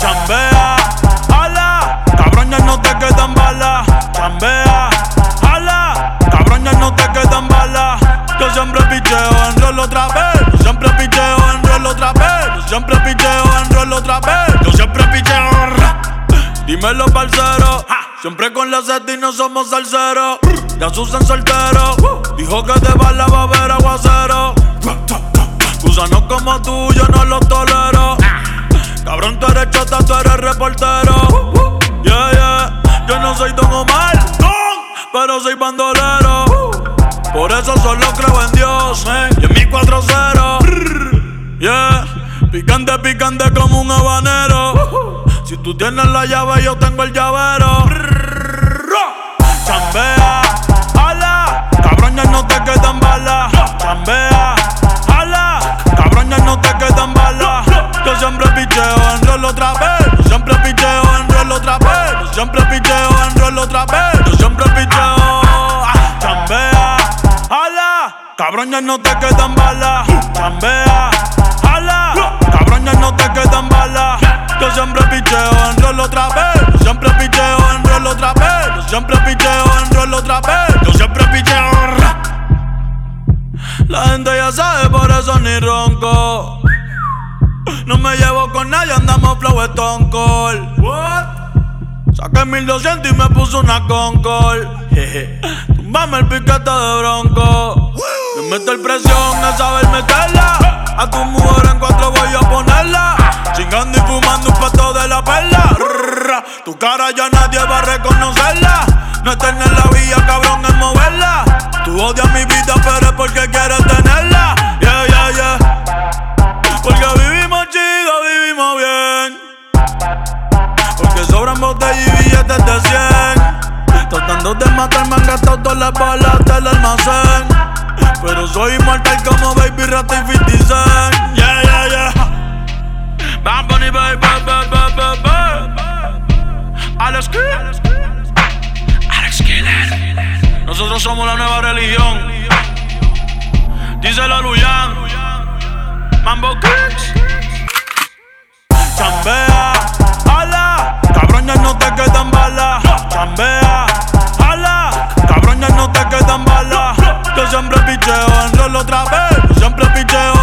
Chambea, ala, cabrón ya no te quedan balas. Chambea, otra vez. Yo siempre picheo. Dímelo, parcero. Siempre con la seta y no somos salseros. Ya Susan soltero. Dijo que de bala va a haber aguacero. Gusanos como tú, yo no los tolero. Cabrón, tú eres chota, tú eres reportero. Yeah, yeah. Yo no soy Don Omar, pero soy bandolero. Por eso solo creo en Dios y en mi 4-0. Yeah. Picante, picante como un habanero. Si tú tienes la llave, yo tengo el llavero. Chambea, ala, cabrón, ya no te quedan balas. Chambea, ala, cabrón, ya no te quedan balas. Yo siempre picheo en rol otra vez. Yo siempre picheo en rol otra vez. Yo siempre picheo en rol otra vez. Yo siempre picheo. Chambea, ala, cabrón, no te quedan balas. Chambea, no te quedan balas. Yo siempre picheo en rol otra vez. Yo siempre picheo en rol otra vez. Yo siempre picheo en rol otra vez. Yo siempre picheo. La gente ya sabe, por eso ni ronco. No me llevo con nadie, andamos flow Stone Cold. What? Saqué 1200 y me puso una Concord. Jeje. Tumbame el piquete de bronco. Me mete el presión a saber meterla. A tu mujer en ya nadie va a reconocerla. No tener en la vía, cabrón, es moverla. Tú odias mi vida, pero es porque quieres tenerla. Yeah, yeah, yeah. Porque vivimos chido, vivimos bien. Porque sobran botellas y billetes de 100. Tratando de matarme han gastado todas las balas del almacén. Pero soy inmortal como Baby Rata y 50 Cent. Yeah, yeah, yeah. Bad Bunny, baby, baby, Alex Killer. Nosotros somos la nueva religión. Díselo Luyan. Mambo Kings. Chambea, ala, cabrón ya no te quedan balas. Chambea, ala, cabrón ya no te quedan balas. Yo siempre picheo en rol otra vez. Siempre picheo